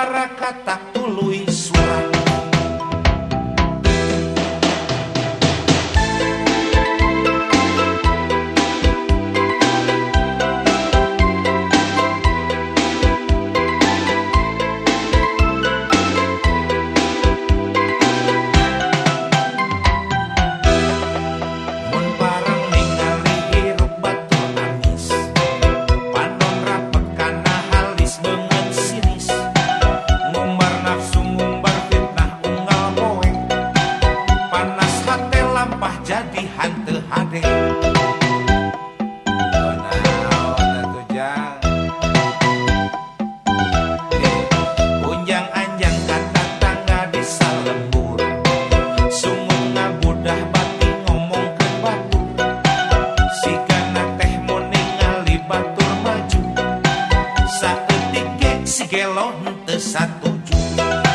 maracatá, tu luz. lampah jadi hante hade Unjang anjang kata tangga desa lembur Sungut ngabudah bati ngomong ke batu Si kana teh ningali batur maju Satu tiket si gelo hente satu juta